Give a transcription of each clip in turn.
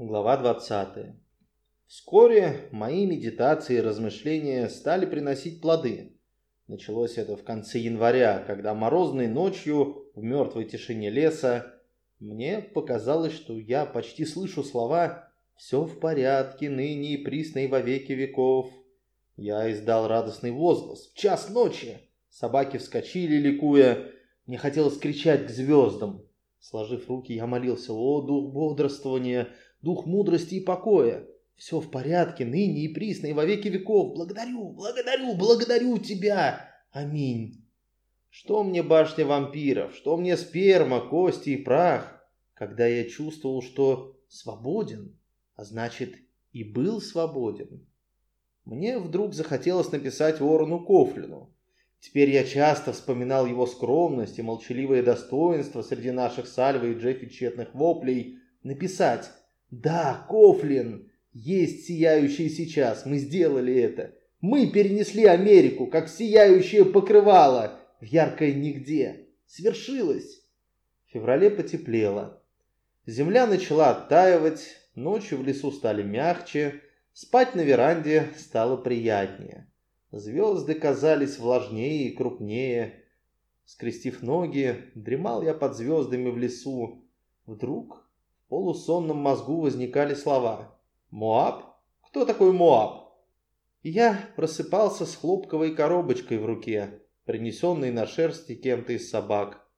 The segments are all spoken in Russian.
Глава 20. Вскоре мои медитации и размышления стали приносить плоды. Началось это в конце января, когда морозной ночью в мертвой тишине леса мне показалось, что я почти слышу слова «Все в порядке, ныне и присно и во веки веков». Я издал радостный возглас. В час ночи! Собаки вскочили, ликуя. Мне хотелось кричать к звездам. Сложив руки, я молился «О, дух бодрствования!» Дух мудрости и покоя. Все в порядке, ныне и присно, и во веки веков. Благодарю, благодарю, благодарю тебя. Аминь. Что мне башня вампиров, что мне сперма, кости и прах, когда я чувствовал, что свободен, а значит и был свободен. Мне вдруг захотелось написать ворону Кофлину. Теперь я часто вспоминал его скромность и молчаливое достоинство среди наших Сальвы и Джеффи тщетных воплей. Написать да, Кофлин, есть сияющий сейчас, мы сделали это. Мы перенесли Америку, как сияющее покрывало, в яркое нигде. Свершилось. В феврале потеплело. Земля начала оттаивать, ночью в лесу стали мягче, спать на веранде стало приятнее. Звезды казались влажнее и крупнее. Скрестив ноги, дремал я под звездами в лесу. Вдруг в полусонном мозгу возникали слова. «Моаб? Кто такой Моаб?» я просыпался с хлопковой коробочкой в руке, принесенной на шерсти кем-то из собак.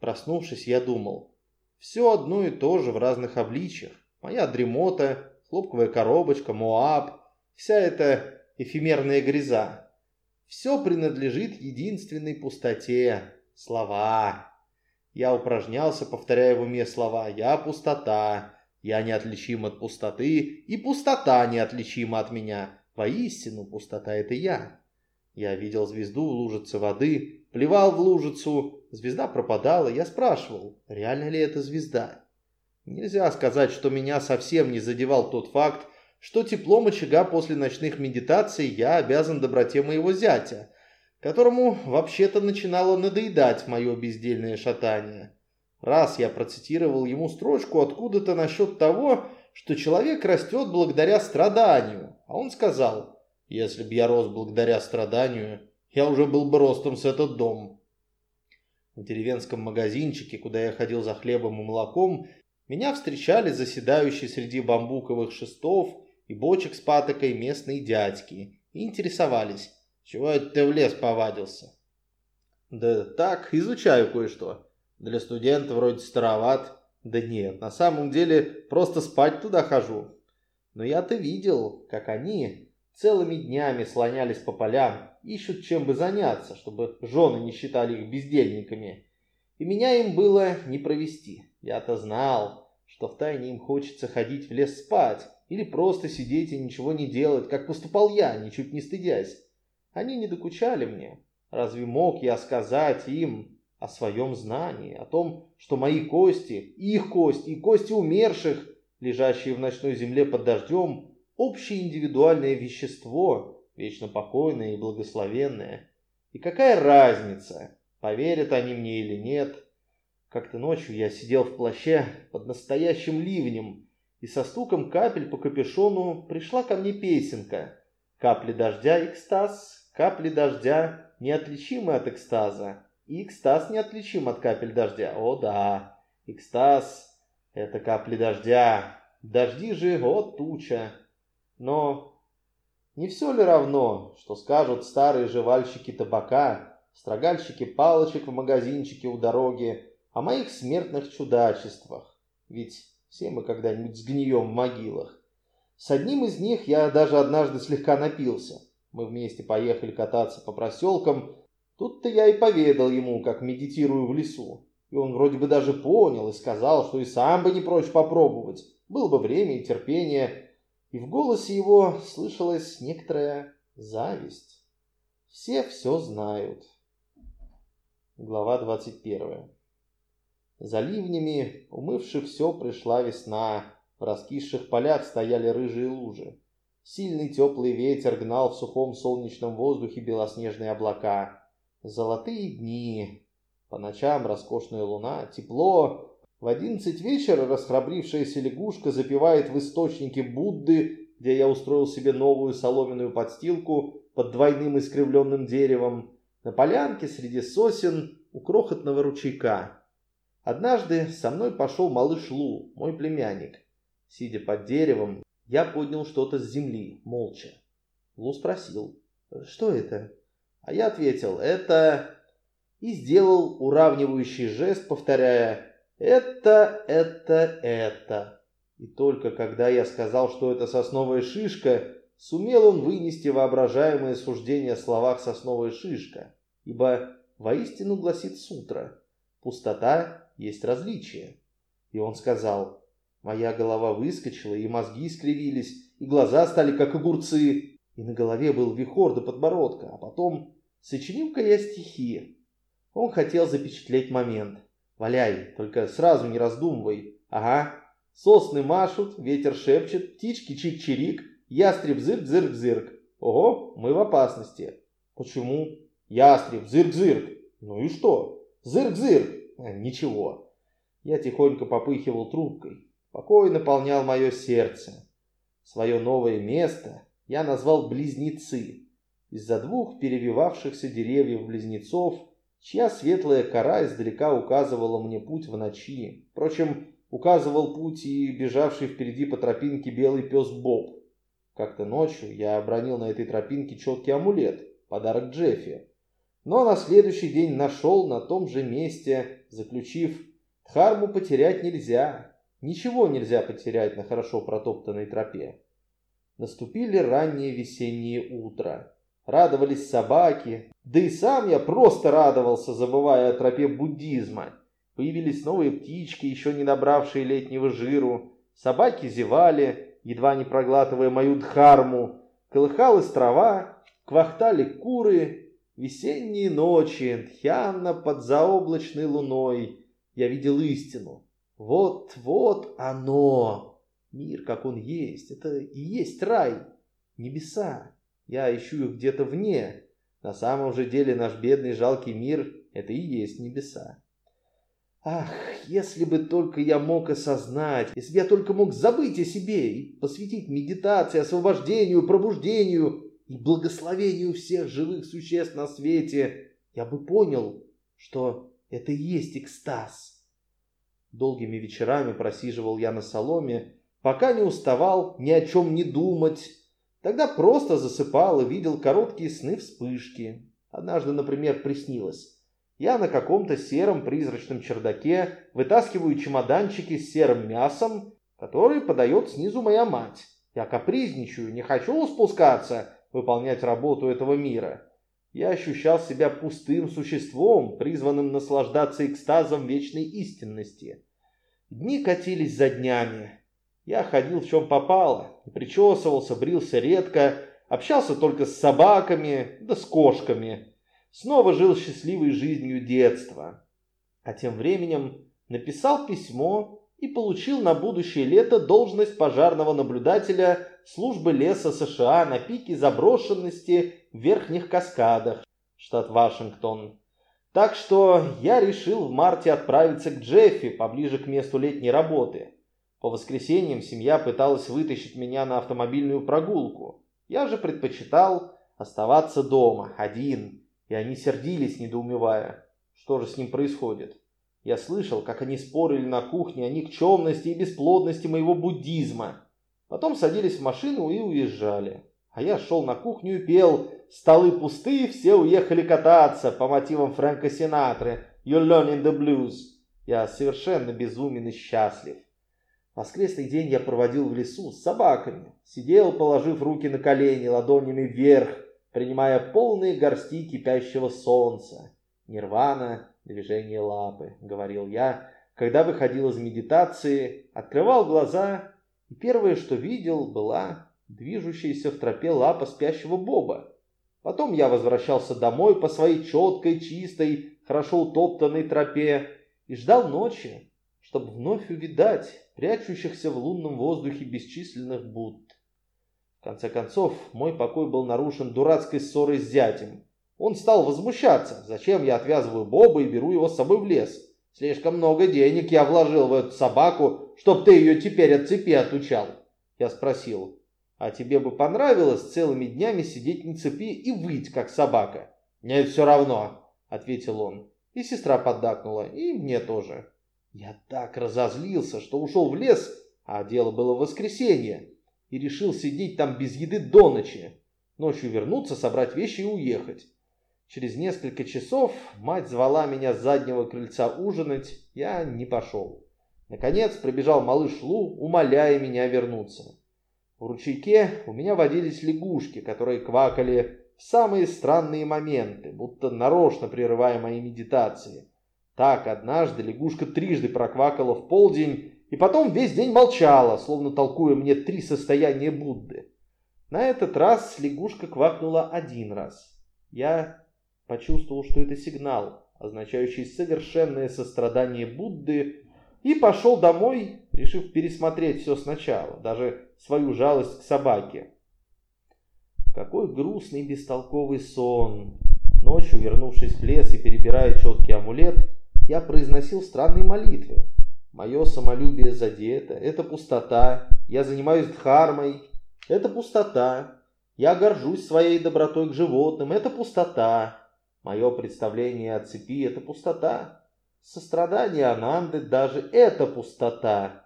Проснувшись, я думал. Все одно и то же в разных обличьях. Моя дремота, хлопковая коробочка, Моаб, вся эта эфемерная гряза. Все принадлежит единственной пустоте. Слова. Я упражнялся, повторяя в уме слова «я пустота», «я неотличим от пустоты» и «пустота неотличима от меня». Воистину, пустота — это я. Я видел звезду в лужице воды, плевал в лужицу, звезда пропадала, я спрашивал, реально ли это звезда. Нельзя сказать, что меня совсем не задевал тот факт, что теплом очага после ночных медитаций я обязан доброте моего зятя, которому вообще-то начинало надоедать мое бездельное шатание. Раз я процитировал ему строчку откуда-то насчет того, что человек растет благодаря страданию, а он сказал, если б я рос благодаря страданию, я уже был бы ростом с этот дом. В деревенском магазинчике, куда я ходил за хлебом и молоком, меня встречали заседающие среди бамбуковых шестов и бочек с патокой местные дядьки и интересовались, чего это ты в лес повадился? Да так, изучаю кое-что. Для студента вроде староват. Да нет, на самом деле просто спать туда хожу. Но я-то видел, как они целыми днями слонялись по полям, ищут чем бы заняться, чтобы жены не считали их бездельниками. И меня им было не провести. Я-то знал, что втайне им хочется ходить в лес спать или просто сидеть и ничего не делать, как поступал я, ничуть не стыдясь. Они не докучали мне. Разве мог я сказать им о своем знании, о том, что мои кости, их кости и кости умерших, лежащие в ночной земле под дождем, общее индивидуальное вещество, вечно покойное и благословенное? И какая разница, поверят они мне или нет? Как-то ночью я сидел в плаще под настоящим ливнем, и со стуком капель по капюшону пришла ко мне песенка. Капли дождя, экстаз, Капли дождя неотличимы от экстаза, и экстаз неотличим от капель дождя. О да, экстаз — это капли дождя, дожди же — о туча. Но не все ли равно, что скажут старые жевальщики табака, строгальщики палочек в магазинчике у дороги, о моих смертных чудачествах? Ведь все мы когда-нибудь сгнием в могилах. С одним из них я даже однажды слегка напился. Мы вместе поехали кататься по проселкам. Тут-то я и поведал ему, как медитирую в лесу. И он вроде бы даже понял и сказал, что и сам бы не прочь попробовать. Было бы время и терпение. И в голосе его слышалась некоторая зависть. Все все знают. Глава 21. За ливнями, умывши все, пришла весна. В раскисших полях стояли рыжие лужи. Сильный теплый ветер гнал в сухом солнечном воздухе белоснежные облака. Золотые дни. По ночам роскошная луна, тепло, В одиннадцать вечера расхрабрившаяся лягушка запевает в источнике Будды, где я устроил себе новую соломенную подстилку под двойным искривленным деревом, на полянке среди сосен у крохотного ручейка. Однажды со мной пошел малыш Лу, мой племянник. Сидя под деревом, я поднял что-то с земли, молча. Лу спросил, что это? А я ответил, это... И сделал уравнивающий жест, повторяя, это, это, это. И только когда я сказал, что это сосновая шишка, сумел он вынести воображаемое суждение о словах «сосновая шишка», ибо воистину гласит сутра «пустота есть различие». И он сказал «моя голова выскочила, и мозги искривились, и глаза стали как огурцы, и на голове был вихор до подбородка, а потом сочинил-ка я стихи». Он хотел запечатлеть момент. «Валяй, только сразу не раздумывай. Ага, сосны машут, ветер шепчет, птички чик-чирик, ястреб зырк-зырк-зырк. Ого, мы в опасности». «Почему?» Ястреб, зырк-зырк. Ну и что? Зырк-зырк. А, ничего. Я тихонько попыхивал трубкой. Покой наполнял мое сердце. Свое новое место я назвал «Близнецы». Из-за двух перевивавшихся деревьев-близнецов, чья светлая кора издалека указывала мне путь в ночи. Впрочем, указывал путь и бежавший впереди по тропинке белый пес Боб. Как-то ночью я обронил на этой тропинке четкий амулет, подарок Джеффи но на следующий день нашел на том же месте, заключив «Дхарму потерять нельзя, ничего нельзя потерять на хорошо протоптанной тропе». Наступили ранние весенние утра. Радовались собаки, да и сам я просто радовался, забывая о тропе буддизма. Появились новые птички, еще не набравшие летнего жиру. Собаки зевали, едва не проглатывая мою дхарму. Колыхалась трава, квахтали куры, Весенние ночи, Тхьянна под заоблачной луной, я видел истину. Вот, вот оно! Мир, как он есть, это и есть рай, небеса. Я ищу их где-то вне. На самом же деле наш бедный жалкий мир — это и есть небеса. Ах, если бы только я мог осознать, если бы я только мог забыть о себе и посвятить медитации, освобождению, пробуждению, и благословению всех живых существ на свете, я бы понял, что это и есть экстаз. Долгими вечерами просиживал я на соломе, пока не уставал ни о чем не думать. Тогда просто засыпал и видел короткие сны-вспышки. Однажды, например, приснилось. Я на каком-то сером призрачном чердаке вытаскиваю чемоданчики с серым мясом, который подает снизу моя мать. Я капризничаю, не хочу спускаться, выполнять работу этого мира. Я ощущал себя пустым существом, призванным наслаждаться экстазом вечной истинности. Дни катились за днями. Я ходил в чем попало, причесывался, брился редко, общался только с собаками, да с кошками. Снова жил счастливой жизнью детства. А тем временем написал письмо и получил на будущее лето должность пожарного наблюдателя службы леса США на пике заброшенности в Верхних Каскадах, штат Вашингтон. Так что я решил в марте отправиться к Джеффи, поближе к месту летней работы. По воскресеньям семья пыталась вытащить меня на автомобильную прогулку. Я же предпочитал оставаться дома, один, и они сердились, недоумевая, что же с ним происходит. Я слышал, как они спорили на кухне о никчемности и бесплодности моего буддизма. Потом садились в машину и уезжали. А я шел на кухню и пел «Столы пустые, все уехали кататься» по мотивам Фрэнка Синатры «You're learning the blues». Я совершенно безумен и счастлив. Воскресный день я проводил в лесу с собаками. Сидел, положив руки на колени, ладонями вверх, принимая полные горсти кипящего солнца. Нирвана, движение лапы, говорил я, когда выходил из медитации, открывал глаза и первое, что видел, была движущаяся в тропе лапа спящего Боба. Потом я возвращался домой по своей четкой, чистой, хорошо утоптанной тропе и ждал ночи, чтобы вновь увидать прячущихся в лунном воздухе бесчисленных Будд. В конце концов, мой покой был нарушен дурацкой ссорой с зятем. Он стал возмущаться, зачем я отвязываю Боба и беру его с собой в лес. Слишком много денег я вложил в эту собаку, чтоб ты ее теперь от цепи отучал. Я спросил, а тебе бы понравилось целыми днями сидеть на цепи и выть, как собака? Нет, все равно, ответил он. И сестра поддакнула, и мне тоже. Я так разозлился, что ушел в лес, а дело было в воскресенье, и решил сидеть там без еды до ночи. Ночью вернуться, собрать вещи и уехать. Через несколько часов мать звала меня с заднего крыльца ужинать, я не пошел. Наконец прибежал малыш Лу, умоляя меня вернуться. В ручейке у меня водились лягушки, которые квакали в самые странные моменты, будто нарочно прерывая мои медитации. Так однажды лягушка трижды проквакала в полдень и потом весь день молчала, словно толкуя мне три состояния Будды. На этот раз лягушка квакнула один раз. Я почувствовал, что это сигнал, означающий совершенное сострадание Будды, и пошел домой, решив пересмотреть все сначала, даже свою жалость к собаке. Какой грустный бестолковый сон. Ночью, вернувшись в лес и перебирая четкий амулет, я произносил странные молитвы. Мое самолюбие задето, это пустота, я занимаюсь дхармой, это пустота, я горжусь своей добротой к животным, это пустота, Мое представление о цепи – это пустота. Сострадание Ананды – даже это пустота.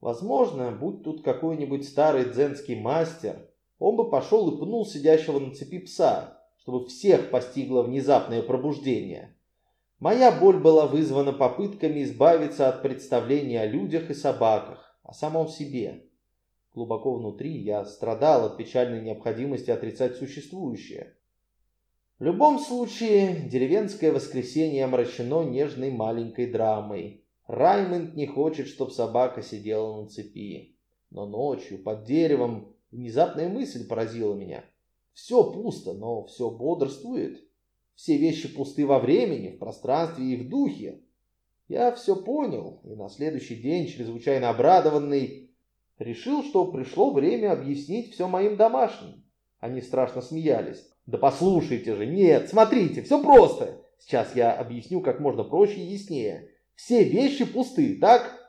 Возможно, будь тут какой-нибудь старый дзенский мастер, он бы пошел и пнул сидящего на цепи пса, чтобы всех постигло внезапное пробуждение. Моя боль была вызвана попытками избавиться от представления о людях и собаках, о самом себе. Глубоко внутри я страдал от печальной необходимости отрицать существующее. В любом случае, деревенское воскресенье омрачено нежной маленькой драмой. Раймонд не хочет, чтобы собака сидела на цепи. Но ночью, под деревом, внезапная мысль поразила меня. Все пусто, но все бодрствует. Все вещи пусты во времени, в пространстве и в духе. Я все понял, и на следующий день, чрезвычайно обрадованный, решил, что пришло время объяснить все моим домашним. Они страшно смеялись. Да послушайте же, нет, смотрите, все просто. Сейчас я объясню как можно проще и яснее. Все вещи пусты, так?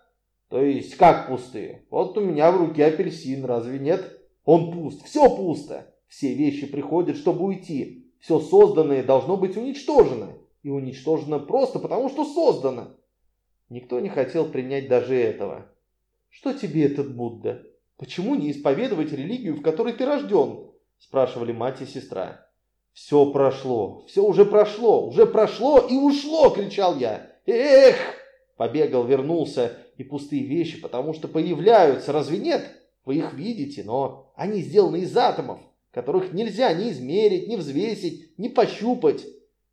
То есть как пусты? Вот у меня в руке апельсин, разве нет? Он пуст, все пусто. Все вещи приходят, чтобы уйти. Все созданное должно быть уничтожено. И уничтожено просто потому, что создано. Никто не хотел принять даже этого. Что тебе этот Будда? Почему не исповедовать религию, в которой ты рожден? Спрашивали мать и сестра. «Все прошло, все уже прошло, уже прошло и ушло!» – кричал я. «Эх!» – побегал, вернулся, и пустые вещи, потому что появляются, разве нет? Вы их видите, но они сделаны из атомов, которых нельзя ни измерить, ни взвесить, ни пощупать.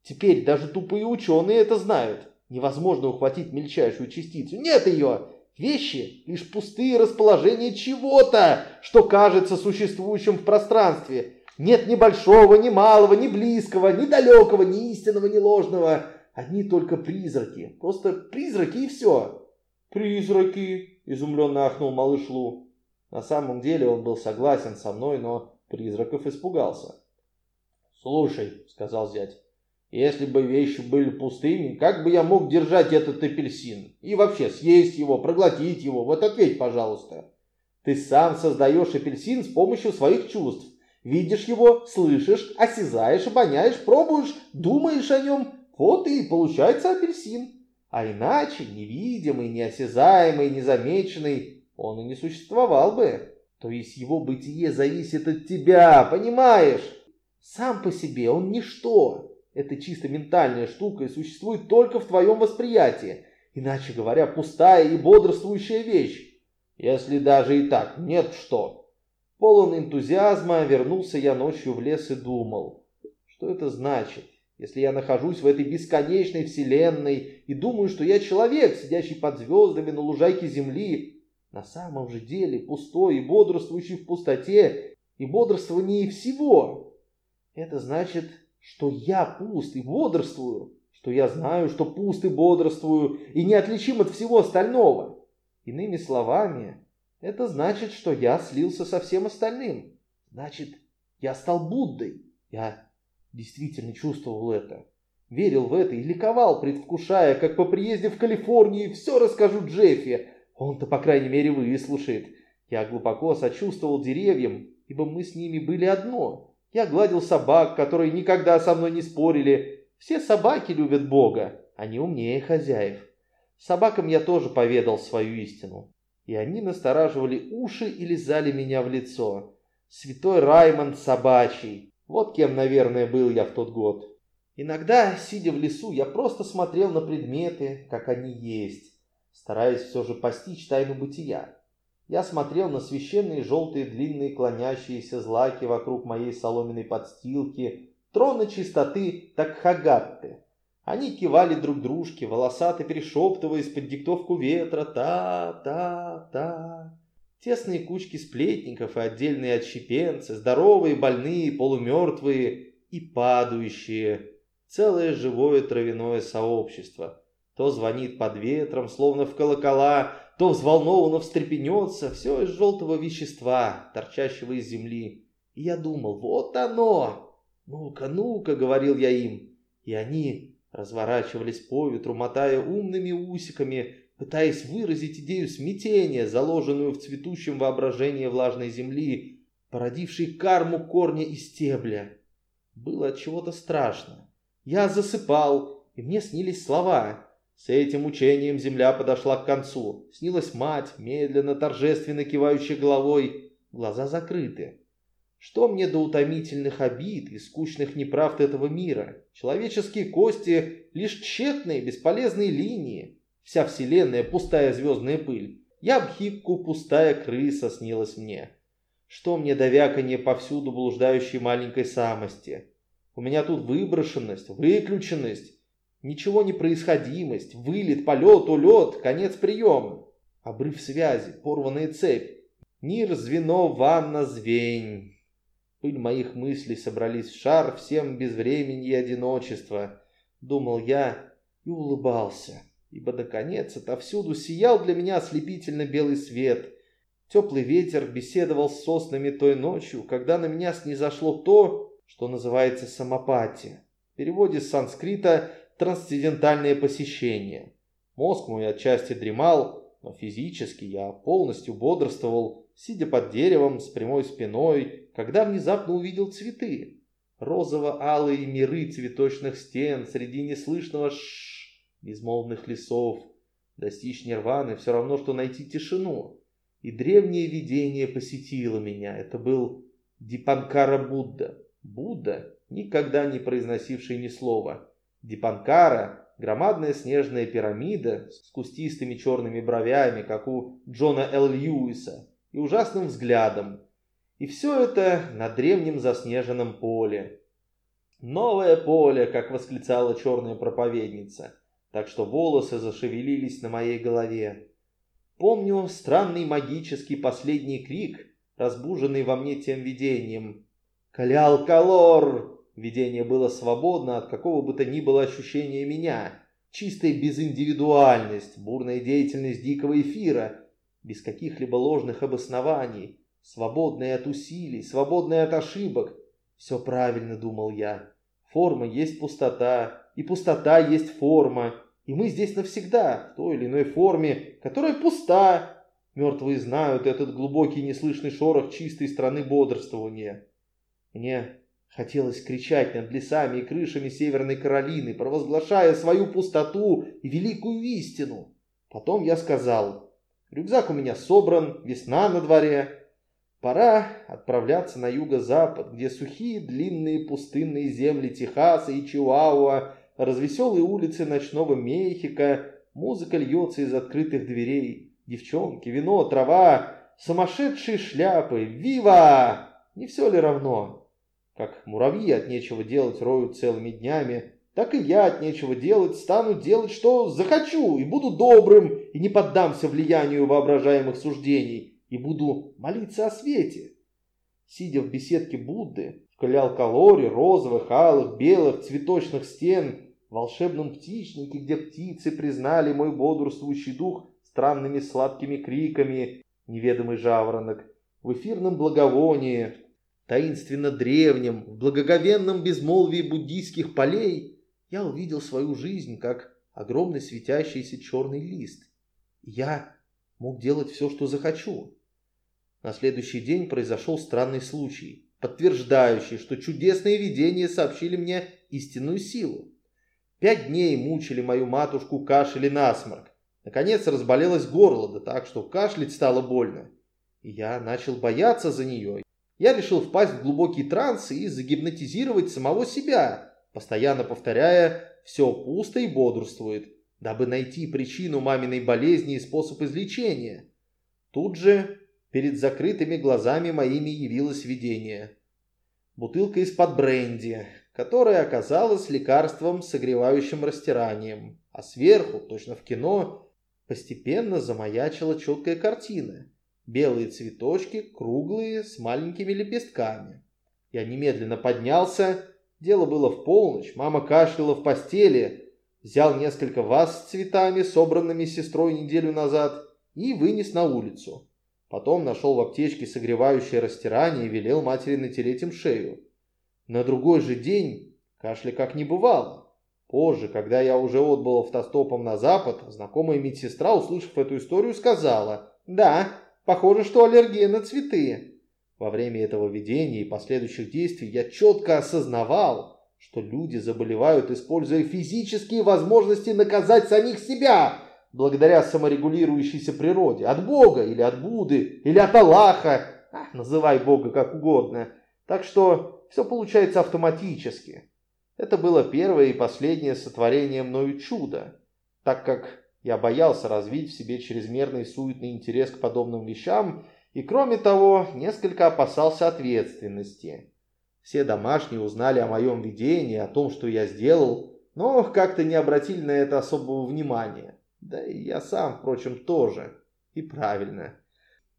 Теперь даже тупые ученые это знают. Невозможно ухватить мельчайшую частицу. Нет ее! Вещи – лишь пустые расположения чего-то, что кажется существующим в пространстве – нет ни большого, ни малого, ни близкого, ни далекого, ни истинного, ни ложного. Одни только призраки. Просто призраки и все. Призраки, изумленно ахнул малыш Лу. На самом деле он был согласен со мной, но призраков испугался. «Слушай», — сказал зять, — «если бы вещи были пустыми, как бы я мог держать этот апельсин? И вообще съесть его, проглотить его? Вот ответь, пожалуйста. Ты сам создаешь апельсин с помощью своих чувств. Видишь его, слышишь, осязаешь, обоняешь, пробуешь, думаешь о нем. Вот и получается апельсин. А иначе, невидимый, неосязаемый, незамеченный, он и не существовал бы. То есть его бытие зависит от тебя, понимаешь? Сам по себе он ничто. Это чисто ментальная штука и существует только в твоем восприятии. Иначе говоря, пустая и бодрствующая вещь. Если даже и так, нет что. Полон энтузиазма вернулся я ночью в лес и думал, что это значит, если я нахожусь в этой бесконечной вселенной и думаю, что я человек, сидящий под звездами на лужайке земли, на самом же деле пустой и бодрствующий в пустоте, и бодрствование всего. Это значит, что я пуст и бодрствую, что я знаю, что пуст и бодрствую, и неотличим от всего остального. Иными словами, это значит, что я слился со всем остальным. Значит, я стал Буддой. Я действительно чувствовал это. Верил в это и ликовал, предвкушая, как по приезде в Калифорнию все расскажу Джеффи. Он-то, по крайней мере, выслушает. Я глубоко сочувствовал деревьям, ибо мы с ними были одно. Я гладил собак, которые никогда со мной не спорили. Все собаки любят Бога, они умнее хозяев. Собакам я тоже поведал свою истину. И они настораживали уши и лизали меня в лицо. Святой Раймонд собачий. Вот кем, наверное, был я в тот год. Иногда, сидя в лесу, я просто смотрел на предметы, как они есть, стараясь все же постичь тайну бытия. Я смотрел на священные желтые длинные клонящиеся злаки вокруг моей соломенной подстилки, троны чистоты Такхагатты. Они кивали друг дружке, волосато перешептываясь под диктовку ветра «та-та-та». Тесные кучки сплетников и отдельные отщепенцы, здоровые, больные, полумертвые и падающие. Целое живое травяное сообщество. То звонит под ветром, словно в колокола, то взволнованно встрепенется, все из желтого вещества, торчащего из земли. И я думал, вот оно! Ну-ка, ну-ка, говорил я им. И они разворачивались по ветру, мотая умными усиками, пытаясь выразить идею смятения, заложенную в цветущем воображении влажной земли, породившей карму корня и стебля. Было от чего-то страшно. Я засыпал, и мне снились слова. С этим учением земля подошла к концу. Снилась мать, медленно, торжественно кивающая головой, глаза закрыты. Что мне до утомительных обид и скучных неправд этого мира? Человеческие кости — лишь тщетные, бесполезные линии. Вся вселенная — пустая звездная пыль. Я бхикку, пустая крыса снилась мне. Что мне до вяканья повсюду блуждающей маленькой самости? У меня тут выброшенность, выключенность, Ничего не происходимость, вылет, полет, улет, конец приема. Обрыв связи, порванная цепь. Мир, звено, ванна, звень. Пыль моих мыслей собрались в шар, всем без времени и одиночества. Думал я и улыбался, ибо, наконец, отовсюду сиял для меня ослепительно белый свет. Теплый ветер беседовал с соснами той ночью, когда на меня снизошло то, что называется самопатия. В переводе с санскрита трансцендентальное посещение. Мозг мой отчасти дремал, но физически я полностью бодрствовал, сидя под деревом с прямой спиной, когда внезапно увидел цветы. Розово-алые миры цветочных стен среди неслышного ш безмолвных лесов. Достичь нирваны все равно, что найти тишину. И древнее видение посетило меня. Это был Дипанкара Будда. Будда, никогда не произносивший ни слова. Дипанкара – громадная снежная пирамида с кустистыми черными бровями, как у Джона Л. Льюиса, и ужасным взглядом. И все это на древнем заснеженном поле. «Новое поле!» – как восклицала черная проповедница, так что волосы зашевелились на моей голове. Помню странный магический последний крик, разбуженный во мне тем видением. «Калял Калор!» Видение было свободно от какого бы то ни было ощущения меня. Чистая безиндивидуальность, бурная деятельность дикого эфира, без каких-либо ложных обоснований, свободная от усилий, свободная от ошибок. Все правильно, думал я. Форма есть пустота, и пустота есть форма, и мы здесь навсегда, в той или иной форме, которая пуста. Мертвые знают этот глубокий неслышный шорох чистой страны бодрствования. Мне Хотелось кричать над лесами и крышами Северной Каролины, провозглашая свою пустоту и великую истину. Потом я сказал, рюкзак у меня собран, весна на дворе. Пора отправляться на юго-запад, где сухие длинные пустынные земли Техаса и Чиуауа, развеселые улицы ночного Мехико, музыка льется из открытых дверей, девчонки, вино, трава, сумасшедшие шляпы, вива! Не все ли равно? Как муравьи от нечего делать роют целыми днями, так и я от нечего делать стану делать, что захочу, и буду добрым, и не поддамся влиянию воображаемых суждений, и буду молиться о свете. Сидя в беседке Будды, в калялкалоре розовых, алых, белых, цветочных стен, волшебном птичнике, где птицы признали мой бодрствующий дух странными сладкими криками, неведомый жаворонок, в эфирном благовонии, таинственно древнем, в благоговенном безмолвии буддийских полей, я увидел свою жизнь как огромный светящийся черный лист. Я мог делать все, что захочу. На следующий день произошел странный случай, подтверждающий, что чудесные видения сообщили мне истинную силу. Пять дней мучили мою матушку кашель и насморк. Наконец разболелось горло, да так, что кашлять стало больно. И я начал бояться за нее. Я решил впасть в глубокий транс и загипнотизировать самого себя, постоянно повторяя «все пусто и бодрствует», дабы найти причину маминой болезни и способ излечения. Тут же перед закрытыми глазами моими явилось видение. Бутылка из-под бренди, которая оказалась лекарством, согревающим растиранием, а сверху, точно в кино, постепенно замаячила четкая картина. Белые цветочки, круглые, с маленькими лепестками. Я немедленно поднялся. Дело было в полночь, мама кашляла в постели. Взял несколько ваз с цветами, собранными сестрой неделю назад, и вынес на улицу. Потом нашел в аптечке согревающее растирание и велел матери натереть им шею. На другой же день кашля как не бывало. Позже, когда я уже отбыл автостопом на запад, знакомая медсестра, услышав эту историю, сказала, «Да, похоже, что аллергия на цветы». Во время этого видения и последующих действий я четко осознавал, что люди заболевают, используя физические возможности наказать самих себя, благодаря саморегулирующейся природе, от Бога или от Будды, или от Аллаха, а, называй Бога как угодно. Так что все получается автоматически. Это было первое и последнее сотворение мною чудо, так как я боялся развить в себе чрезмерный суетный интерес к подобным вещам и, кроме того, несколько опасался ответственности. Все домашние узнали о моем видении, о том, что я сделал, но как-то не обратили на это особого внимания. Да и я сам, впрочем, тоже. И правильно.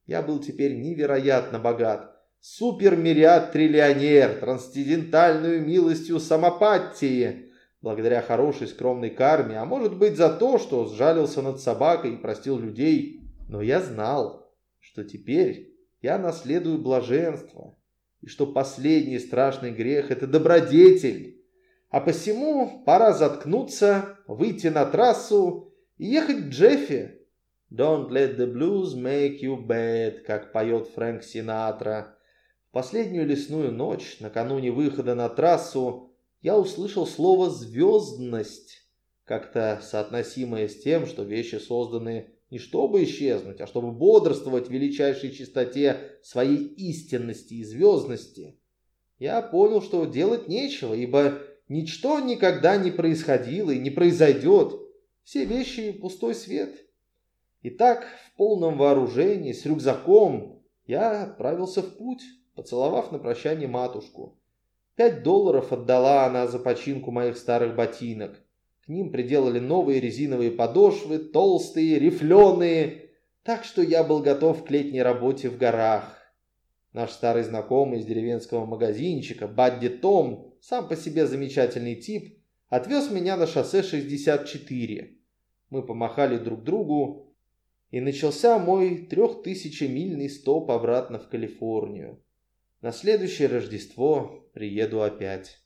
Я был теперь невероятно богат. Супер-мириад-триллионер, трансцендентальную милостью самопаттии, благодаря хорошей скромной карме, а может быть за то, что сжалился над собакой и простил людей. Но я знал, что теперь я наследую блаженство, и что последний страшный грех – это добродетель. А посему пора заткнуться, выйти на трассу и ехать к Джеффи. «Don't let the blues make you bad», как поет Фрэнк Синатра. Последнюю лесную ночь, накануне выхода на трассу, я услышал слово «звездность», как-то соотносимое с тем, что вещи созданы не чтобы исчезнуть, а чтобы бодрствовать в величайшей чистоте своей истинности и звездности. Я понял, что делать нечего, ибо ничто никогда не происходило и не произойдет. Все вещи – пустой свет. Итак, в полном вооружении, с рюкзаком, я отправился в путь, поцеловав на прощание матушку. Пять долларов отдала она за починку моих старых ботинок. К ним приделали новые резиновые подошвы, толстые, рифленые, так что я был готов к летней работе в горах. Наш старый знакомый из деревенского магазинчика, Бадди Том, сам по себе замечательный тип, отвез меня на шоссе 64. Мы помахали друг другу, и начался мой трехтысячемильный стоп обратно в Калифорнию. На следующее Рождество приеду опять.